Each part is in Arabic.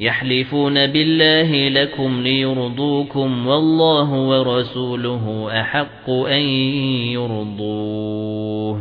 يحلفون بالله لكم ليرضوكم والله ورسوله أحق أن يرضوه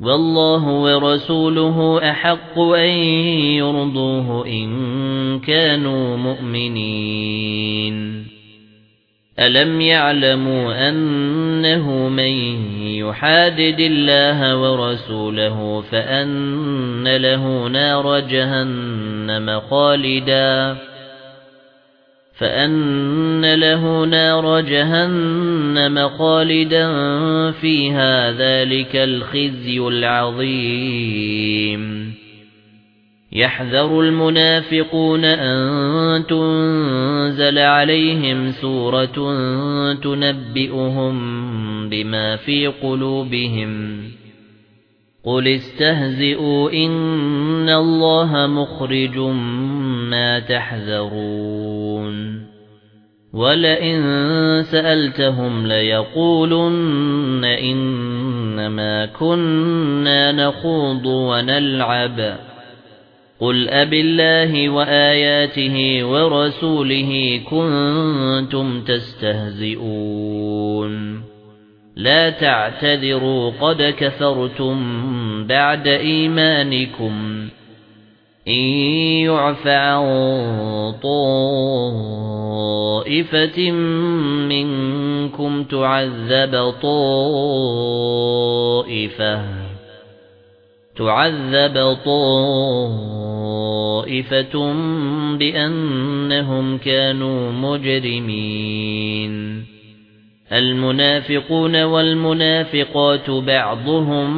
والله ورسوله أحق أن يرضوه إن كانوا مؤمنين ألم يعلموا أنه من يحادد الله ورسوله فأن له نار جهنم خالدا فأن له نار جهنم خالدا فيها ذلك الخزي العظيم يحذر المنافقون أن تنزل عليهم سورة تنبئهم بما في قلوبهم. قل استهزئوا إن الله مخرج ما تحذرون. ولئن سألتهم ليقولن إنما كنا نخوض ونلعب. قُلْ أَبِاللَّهِ وَآيَاتِهِ وَرَسُولِهِ كُنتُمْ تَسْتَهْزِئُونَ لَا تَعْتَذِرُوا قَدْ كَفَرْتُمْ بَعْدَ إِيمَانِكُمْ إِن يُعْفَ عَن طَائِفَةٍ مِنكُمْ تُعَذَّبْ طَائِفَةٌ تُعَذَّبْ طَائِفَةٌ بِأَنَّهُمْ كَانُوا مُجْرِمِينَ. الْمُنَافِقُونَ وَالْمُنَافِقَاتُ بَعْضُهُمْ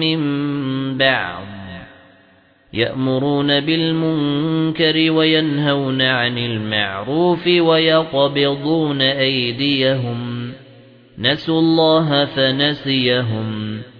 مِنْ بَعْضٍ. يَأْمُرُونَ بِالْمُنكَرِ وَيَنْهَوْنَ عَنِ الْمَعْرُوفِ وَيَقْبِضُونَ أَيْدِيَهُمْ. نَسُوا اللَّهَ فَنَسِيَهُمْ.